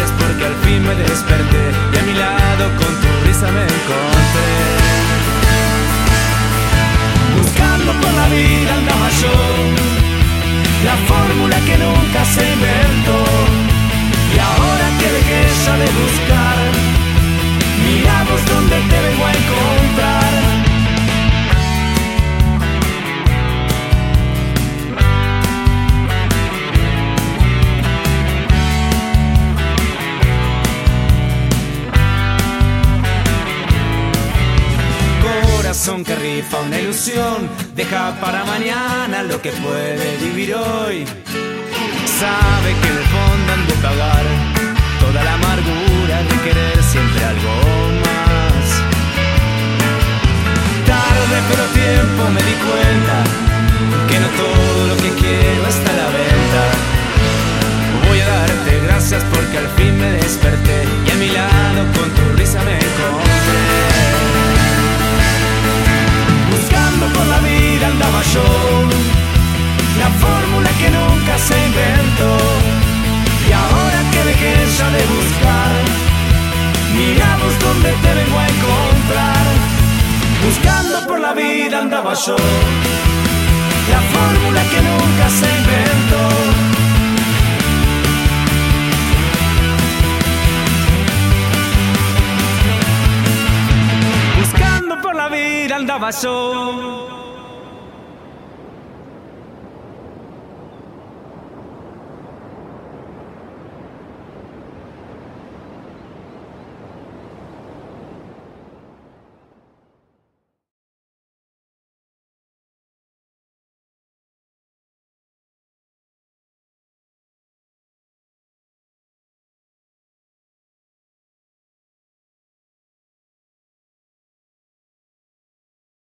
gracias porque al fin me desperté y a mi lado con tu risa me encontré. Buscando por la vida andaba yo, Corazón que rifa una ilusión, deja para mañana lo que puede vivir hoy. Sabe que en el fondo han de pagar toda la amargura de querer siempre algo más. Tarde pero tiempo me di cuenta que no todo lo que quiero está a la venta. La vida andaba yo, la fórmula que nunca se inventó. Buscando por la vida andaba yo.